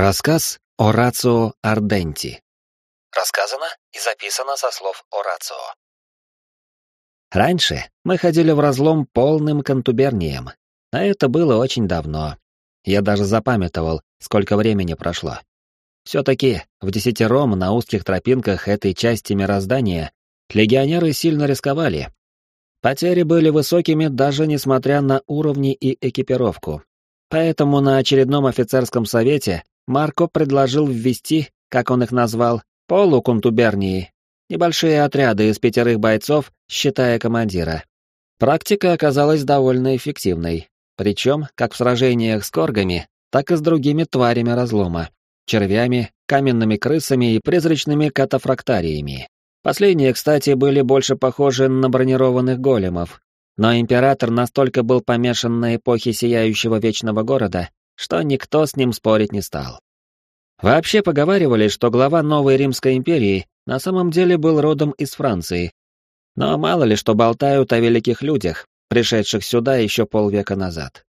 Рассказ Орацио Арденти. Рассказано и записано со слов Орацио. Раньше мы ходили в разлом полным контубернием, а это было очень давно. Я даже запамятовал, сколько времени прошло. Все-таки в десятером на узких тропинках этой части мироздания легионеры сильно рисковали. Потери были высокими даже несмотря на уровни и экипировку. Поэтому на очередном офицерском совете Марко предложил ввести, как он их назвал, полуконтубернии, небольшие отряды из пятерых бойцов, считая командира. Практика оказалась довольно эффективной, причем как в сражениях с коргами, так и с другими тварями разлома, червями, каменными крысами и призрачными катафрактариями. Последние, кстати, были больше похожи на бронированных големов, но император настолько был помешан на эпохе Сияющего Вечного Города, что никто с ним спорить не стал. Вообще поговаривали, что глава новой Римской империи на самом деле был родом из Франции. Но мало ли что болтают о великих людях, пришедших сюда еще полвека назад.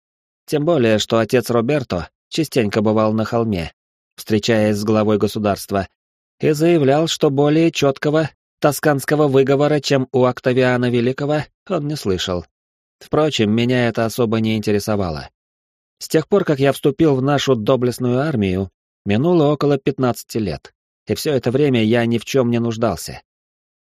Тем более, что отец Роберто частенько бывал на холме, встречаясь с главой государства, и заявлял, что более четкого тосканского выговора, чем у Октавиана Великого, он не слышал. Впрочем, меня это особо не интересовало. С тех пор, как я вступил в нашу доблестную армию, минуло около 15 лет, и все это время я ни в чем не нуждался.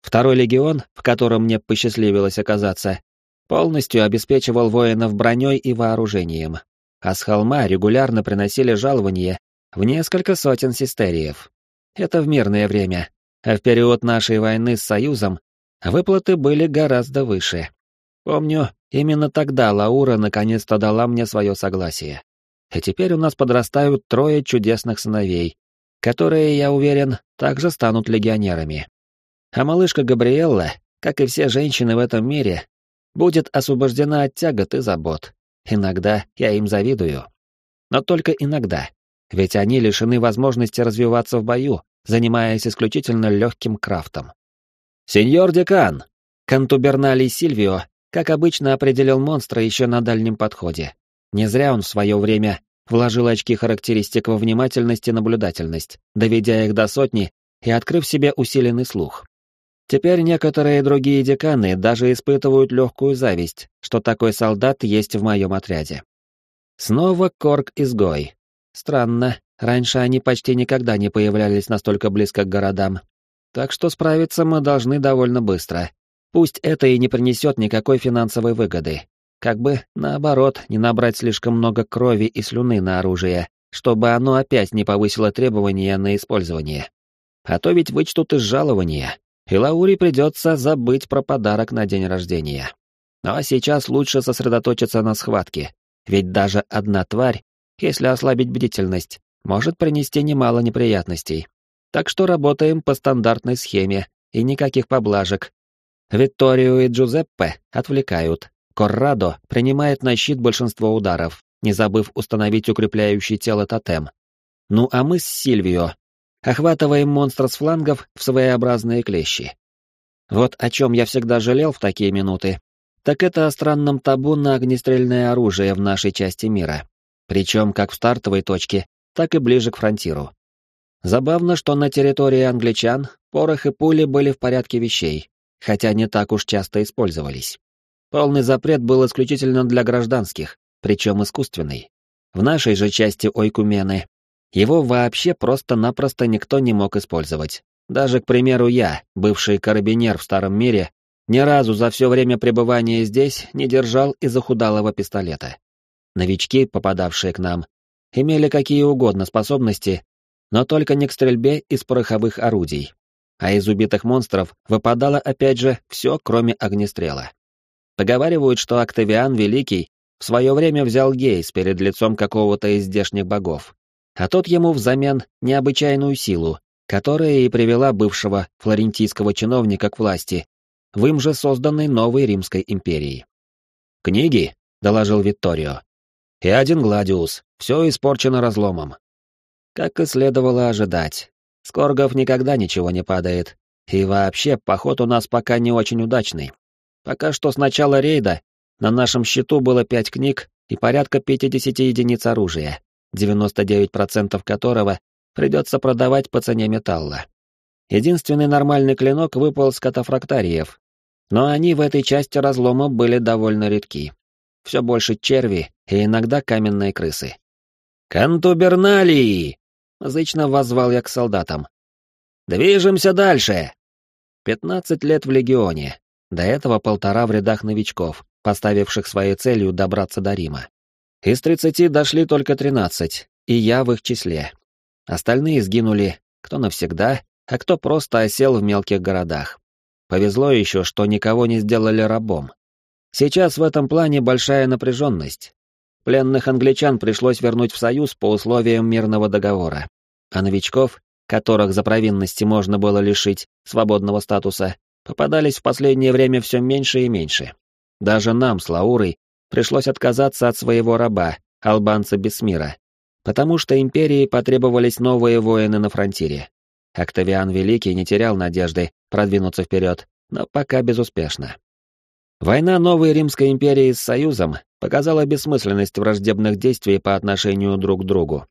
Второй легион, в котором мне посчастливилось оказаться, полностью обеспечивал воинов броней и вооружением, а с холма регулярно приносили жалования в несколько сотен систериев. Это в мирное время, а в период нашей войны с Союзом выплаты были гораздо выше. Помню, именно тогда Лаура наконец-то дала мне свое согласие. И теперь у нас подрастают трое чудесных сыновей, которые, я уверен, также станут легионерами. А малышка Габриэлла, как и все женщины в этом мире, будет освобождена от тягот и забот. Иногда я им завидую. Но только иногда, ведь они лишены возможности развиваться в бою, занимаясь исключительно легким крафтом. «Сеньор декан!» Кантуберналий Сильвио как обычно, определил монстра еще на дальнем подходе. Не зря он в свое время вложил очки характеристик во внимательность и наблюдательность, доведя их до сотни и открыв себе усиленный слух. Теперь некоторые другие деканы даже испытывают легкую зависть, что такой солдат есть в моем отряде. Снова Корг-изгой. Странно, раньше они почти никогда не появлялись настолько близко к городам. Так что справиться мы должны довольно быстро, Пусть это и не принесет никакой финансовой выгоды. Как бы, наоборот, не набрать слишком много крови и слюны на оружие, чтобы оно опять не повысило требования на использование. А то ведь вычтут из жалования, и Лауре придется забыть про подарок на день рождения. Ну а сейчас лучше сосредоточиться на схватке, ведь даже одна тварь, если ослабить бдительность, может принести немало неприятностей. Так что работаем по стандартной схеме, и никаких поблажек, Викторию и Джузеппе отвлекают. Коррадо принимает на щит большинство ударов, не забыв установить укрепляющий тело тотем. Ну а мы с Сильвио охватываем монстра с флангов в своеобразные клещи. Вот о чем я всегда жалел в такие минуты, так это о странном табу на огнестрельное оружие в нашей части мира. Причем как в стартовой точке, так и ближе к фронтиру. Забавно, что на территории англичан порох и пули были в порядке вещей, хотя не так уж часто использовались. Полный запрет был исключительно для гражданских, причем искусственный. В нашей же части Ойкумены его вообще просто-напросто никто не мог использовать. Даже, к примеру, я, бывший карабинер в Старом мире, ни разу за все время пребывания здесь не держал и захудалого пистолета. Новички, попадавшие к нам, имели какие угодно способности, но только не к стрельбе из пороховых орудий, а из убитых монстров выпадало опять же все, кроме огнестрела. Поговаривают, что Октавиан Великий в свое время взял гейс перед лицом какого-то из здешних богов, а тот ему взамен необычайную силу, которая и привела бывшего флорентийского чиновника к власти в им же созданной новой Римской империи. «Книги», — доложил Витторио, — «и один Гладиус, все испорчено разломом». Как и следовало ожидать, с коргов никогда ничего не падает. И вообще, поход у нас пока не очень удачный. Пока что с начала рейда на нашем счету было пять книг и порядка 50 единиц оружия. 99% которого придется продавать по цене металла. Единственный нормальный клинок выпал с катафрактариев, но они в этой части разлома были довольно редки. Все больше черви и иногда каменные крысы. «Контуберналии!» — зычно воззвал я к солдатам. «Движемся дальше!» Пятнадцать лет в Легионе, до этого полтора в рядах новичков, поставивших своей целью добраться до Рима. Из тридцати дошли только тринадцать, и я в их числе. Остальные сгинули, кто навсегда, а кто просто осел в мелких городах. Повезло еще, что никого не сделали рабом. Сейчас в этом плане большая напряженность. Пленных англичан пришлось вернуть в Союз по условиям мирного договора, а новичков, которых за провинности можно было лишить свободного статуса, попадались в последнее время все меньше и меньше. Даже нам с Лаурой пришлось отказаться от своего раба, албанца Бесмира, потому что империи потребовались новые воины на фронтире. Октавиан Великий не терял надежды продвинуться вперед, но пока безуспешно. Война новой Римской империи с Союзом показала бессмысленность враждебных действий по отношению друг к другу.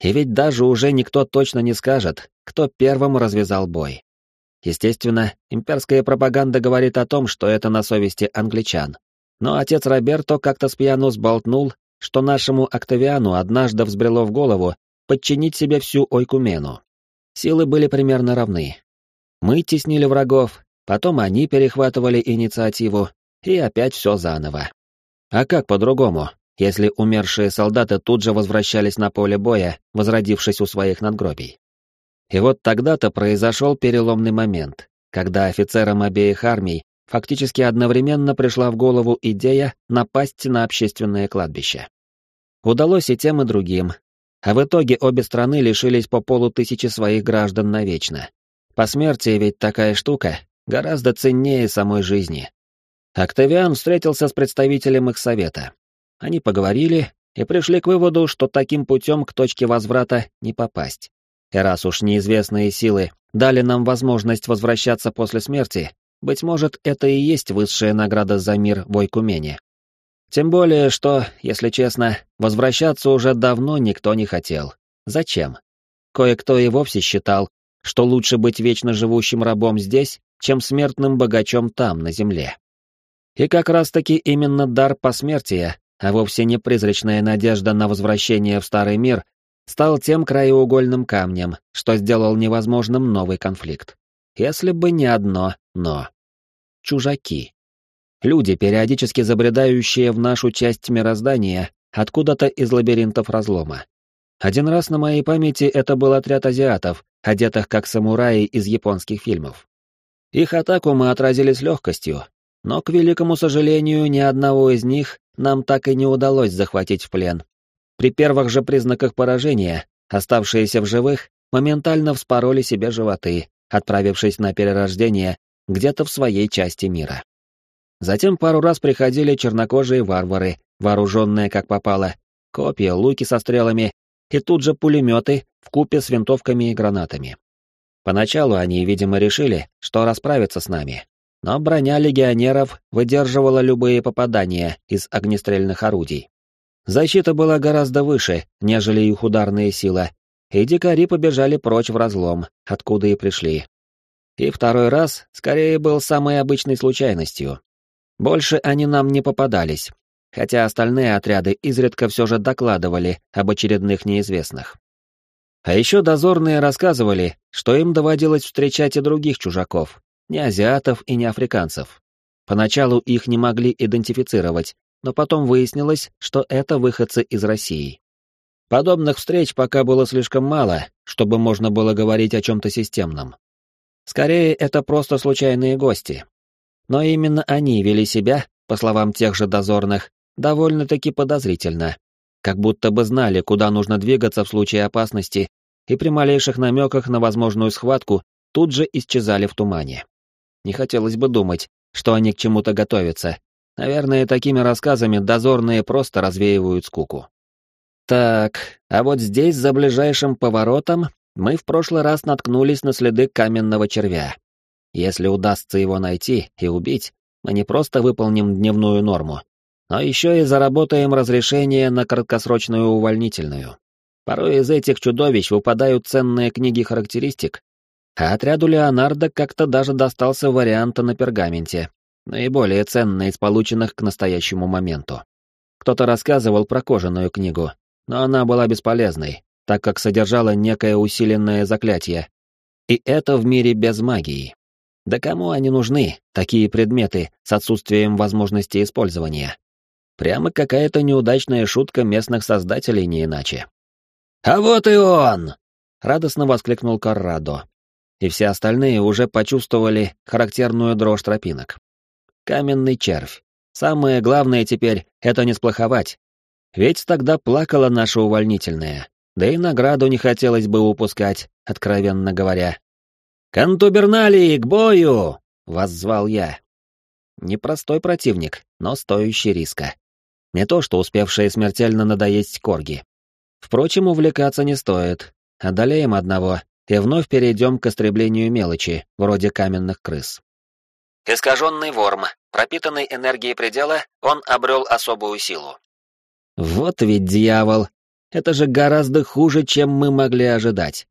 И ведь даже уже никто точно не скажет, кто первым развязал бой. Естественно, имперская пропаганда говорит о том, что это на совести англичан. Но отец Роберто как-то с пьяну сболтнул, что нашему Октавиану однажды взбрело в голову подчинить себе всю Ойкумену. Силы были примерно равны. Мы теснили врагов, потом они перехватывали инициативу, и опять все заново. А как по-другому, если умершие солдаты тут же возвращались на поле боя, возродившись у своих надгробий? И вот тогда-то произошел переломный момент, когда офицерам обеих армий фактически одновременно пришла в голову идея напасть на общественное кладбище. Удалось и тем, и другим, а в итоге обе страны лишились по полутысячи своих граждан навечно. По смерти ведь такая штука гораздо ценнее самой жизни. Октавиан встретился с представителем их совета. Они поговорили и пришли к выводу, что таким путем к точке возврата не попасть. И раз уж неизвестные силы дали нам возможность возвращаться после смерти, быть может, это и есть высшая награда за мир в Ойкумене. Тем более, что, если честно, возвращаться уже давно никто не хотел. Зачем? Кое-кто и вовсе считал, что лучше быть вечно живущим рабом здесь, чем смертным богачом там, на земле. И как раз-таки именно дар посмертия, а вовсе не призрачная надежда на возвращение в старый мир, стал тем краеугольным камнем, что сделал невозможным новый конфликт. Если бы не одно «но». Чужаки. Люди, периодически забредающие в нашу часть мироздания, откуда-то из лабиринтов разлома. Один раз на моей памяти это был отряд азиатов, одетых как самураи из японских фильмов. Их атаку мы отразили с легкостью, но, к великому сожалению, ни одного из них нам так и не удалось захватить в плен. При первых же признаках поражения, оставшиеся в живых, моментально вспороли себе животы, отправившись на перерождение где-то в своей части мира. Затем пару раз приходили чернокожие варвары, вооруженные как попало, копья, луки со стрелами и тут же пулеметы в купе с винтовками и гранатами. Поначалу они, видимо, решили, что расправятся с нами, но броня легионеров выдерживала любые попадания из огнестрельных орудий. Защита была гораздо выше, нежели их ударная сила, и дикари побежали прочь в разлом, откуда и пришли. И второй раз, скорее, был самой обычной случайностью. Больше они нам не попадались, хотя остальные отряды изредка все же докладывали об очередных неизвестных. А еще дозорные рассказывали, что им доводилось встречать и других чужаков, ни азиатов и ни африканцев. Поначалу их не могли идентифицировать, но потом выяснилось, что это выходцы из России. Подобных встреч пока было слишком мало, чтобы можно было говорить о чем-то системном. Скорее, это просто случайные гости. Но именно они вели себя, по словам тех же дозорных, довольно-таки подозрительно, как будто бы знали, куда нужно двигаться в случае опасности, и при малейших намеках на возможную схватку тут же исчезали в тумане. Не хотелось бы думать, что они к чему-то готовятся. Наверное, такими рассказами дозорные просто развеивают скуку. Так, а вот здесь, за ближайшим поворотом, мы в прошлый раз наткнулись на следы каменного червя. Если удастся его найти и убить, мы не просто выполним дневную норму, но еще и заработаем разрешение на краткосрочную увольнительную. Порой из этих чудовищ выпадают ценные книги характеристик, а отряду Леонардо как-то даже достался вариант на пергаменте, наиболее ценный из полученных к настоящему моменту. Кто-то рассказывал про кожаную книгу, но она была бесполезной, так как содержала некое усиленное заклятие. И это в мире без магии. Да кому они нужны, такие предметы с отсутствием возможности использования? Прямо какая-то неудачная шутка местных создателей не иначе. «А вот и он!» — радостно воскликнул Каррадо. И все остальные уже почувствовали характерную дрожь тропинок. Каменный червь. Самое главное теперь — это не сплоховать. Ведь тогда плакала наша увольнительная. Да и награду не хотелось бы упускать, откровенно говоря. «Контуберналии, к бою!» — воззвал я. Непростой противник, но стоящий риска. Не то что успевшие смертельно надоесть корги. Впрочем, увлекаться не стоит. Одолеем одного и вновь перейдем к истреблению мелочи, вроде каменных крыс. Искаженный ворм. Пропитанный энергией предела, он обрел особую силу. Вот ведь дьявол! Это же гораздо хуже, чем мы могли ожидать.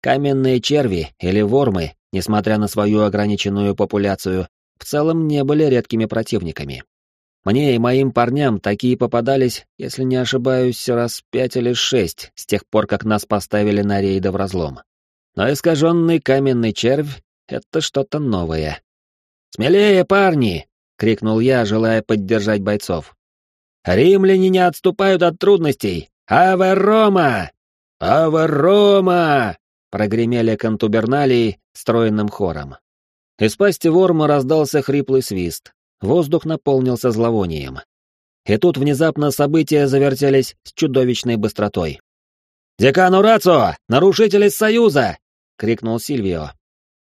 Каменные черви или вормы, несмотря на свою ограниченную популяцию, в целом не были редкими противниками. Мне и моим парням такие попадались, если не ошибаюсь, раз пять или шесть с тех пор, как нас поставили на рейды в разлом. Но искаженный каменный червь — это что-то новое. «Смелее, парни!» — крикнул я, желая поддержать бойцов. «Римляне не отступают от трудностей! Аве Рома! Аве Рома!» — прогремели контуберналии стройным хором. Из пасти ворма раздался хриплый свист, Воздух наполнился зловонием. И тут внезапно события завертелись с чудовищной быстротой. «Декан Урацо! Нарушитель из Союза!» — крикнул Сильвио.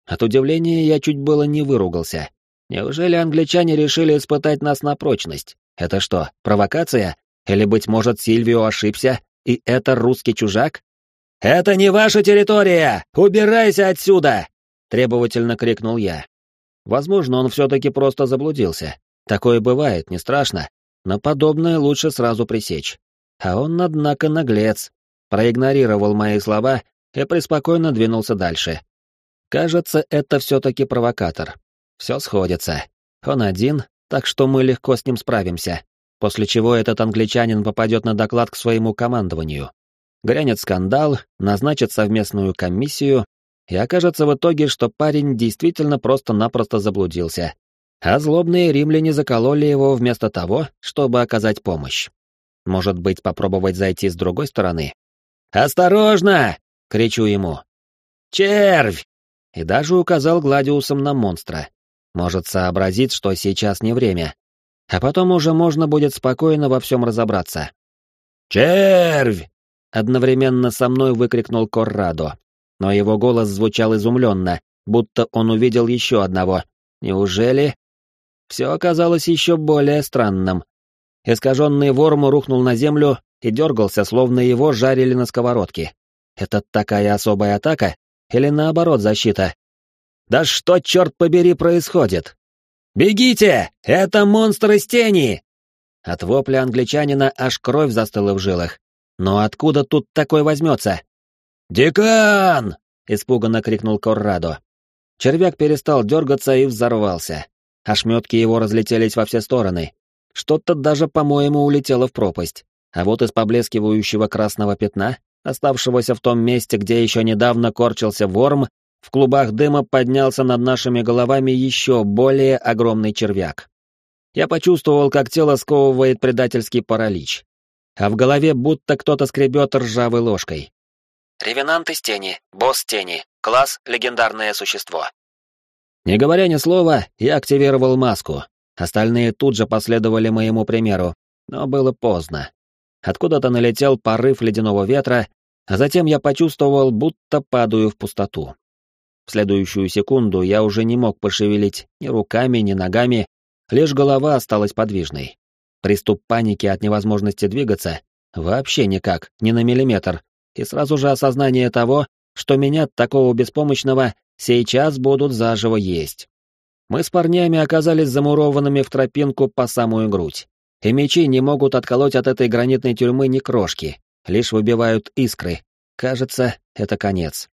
От удивления я чуть было не выругался. Неужели англичане решили испытать нас на прочность? Это что, провокация? Или, быть может, Сильвио ошибся, и это русский чужак? «Это не ваша территория! Убирайся отсюда!» — требовательно крикнул я. Возможно, он все-таки просто заблудился. Такое бывает, не страшно, но подобное лучше сразу пресечь. А он, однако, наглец. Проигнорировал мои слова и преспокойно двинулся дальше. Кажется, это все-таки провокатор. Все сходится. Он один, так что мы легко с ним справимся. После чего этот англичанин попадет на доклад к своему командованию. Грянет скандал, назначит совместную комиссию, и окажется в итоге, что парень действительно просто-напросто заблудился, а злобные римляне закололи его вместо того, чтобы оказать помощь. Может быть, попробовать зайти с другой стороны? «Осторожно!» — кричу ему. «Червь!» И даже указал Гладиусом на монстра. Может сообразить, что сейчас не время. А потом уже можно будет спокойно во всем разобраться. «Червь!» — одновременно со мной выкрикнул Коррадо но его голос звучал изумленно, будто он увидел еще одного. Неужели? Все оказалось еще более странным. Искаженный ворму рухнул на землю и дергался, словно его жарили на сковородке. Это такая особая атака? Или наоборот защита? Да что, черт побери, происходит? «Бегите! Это монстр из тени!» От вопля англичанина аж кровь застыла в жилах. Но откуда тут такой возьмется? «Декан!» — испуганно крикнул Коррадо. Червяк перестал дергаться и взорвался. Ошметки его разлетелись во все стороны. Что-то даже, по-моему, улетело в пропасть. А вот из поблескивающего красного пятна, оставшегося в том месте, где еще недавно корчился ворм, в клубах дыма поднялся над нашими головами еще более огромный червяк. Я почувствовал, как тело сковывает предательский паралич. А в голове будто кто-то скребет ржавой ложкой. Ревенант из тени, босс тени, класс легендарное существо. Не говоря ни слова, я активировал маску. Остальные тут же последовали моему примеру, но было поздно. Откуда-то налетел порыв ледяного ветра, а затем я почувствовал, будто падаю в пустоту. В следующую секунду я уже не мог пошевелить ни руками, ни ногами, лишь голова осталась подвижной. Приступ паники от невозможности двигаться вообще никак, ни на миллиметр, и сразу же осознание того, что меня, такого беспомощного, сейчас будут заживо есть. Мы с парнями оказались замурованными в тропинку по самую грудь, и мечи не могут отколоть от этой гранитной тюрьмы ни крошки, лишь выбивают искры. Кажется, это конец.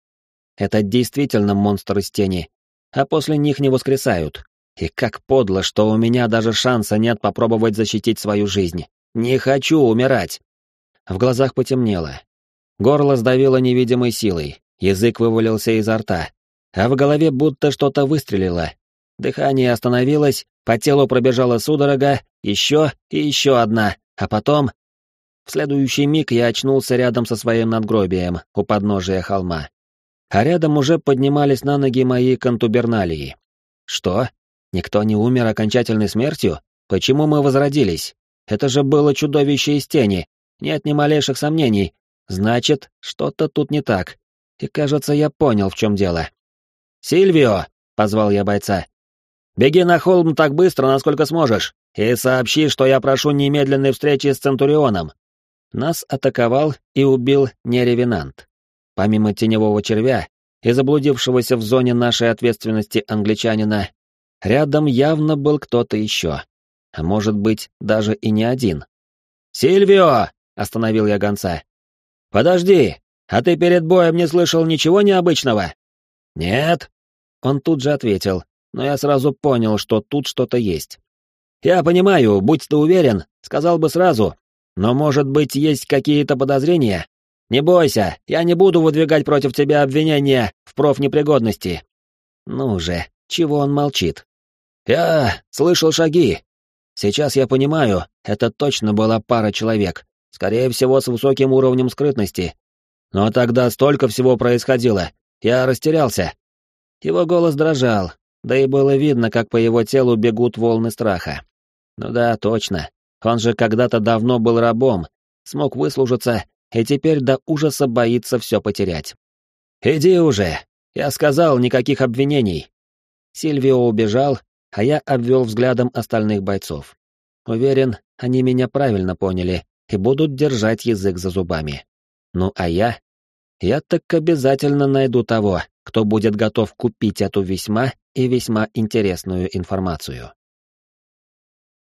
Это действительно монстры из тени, а после них не воскресают. И как подло, что у меня даже шанса нет попробовать защитить свою жизнь. Не хочу умирать. В глазах потемнело. Горло сдавило невидимой силой, язык вывалился изо рта, а в голове будто что-то выстрелило. Дыхание остановилось, по телу пробежала судорога, еще и еще одна, а потом... В следующий миг я очнулся рядом со своим надгробием у подножия холма. А рядом уже поднимались на ноги мои контуберналии. Что? Никто не умер окончательной смертью? Почему мы возродились? Это же было чудовище из тени. Нет ни малейших сомнений. Значит, что-то тут не так. И кажется, я понял, в чем дело. «Сильвио!» — позвал я бойца. «Беги на холм так быстро, насколько сможешь, и сообщи, что я прошу немедленной встречи с Центурионом». Нас атаковал и убил неревенант. Помимо теневого червя и заблудившегося в зоне нашей ответственности англичанина, рядом явно был кто-то еще. А может быть, даже и не один. «Сильвио!» — остановил я гонца. «Подожди, а ты перед боем не слышал ничего необычного?» «Нет». Он тут же ответил, но я сразу понял, что тут что-то есть. «Я понимаю, будь ты уверен, сказал бы сразу, но, может быть, есть какие-то подозрения? Не бойся, я не буду выдвигать против тебя обвинения в профнепригодности». «Ну же, чего он молчит?» «Я слышал шаги. Сейчас я понимаю, это точно была пара человек, скорее всего, с высоким уровнем скрытности. Но тогда столько всего происходило, я растерялся». Его голос дрожал, да и было видно, как по его телу бегут волны страха. Ну да, точно. Он же когда-то давно был рабом, смог выслужиться и теперь до ужаса боится все потерять. «Иди уже! Я сказал, никаких обвинений!» Сильвио убежал, а я обвел взглядом остальных бойцов. Уверен, они меня правильно поняли и будут держать язык за зубами. Ну а я? Я так обязательно найду того, кто будет готов купить эту весьма и весьма интересную информацию.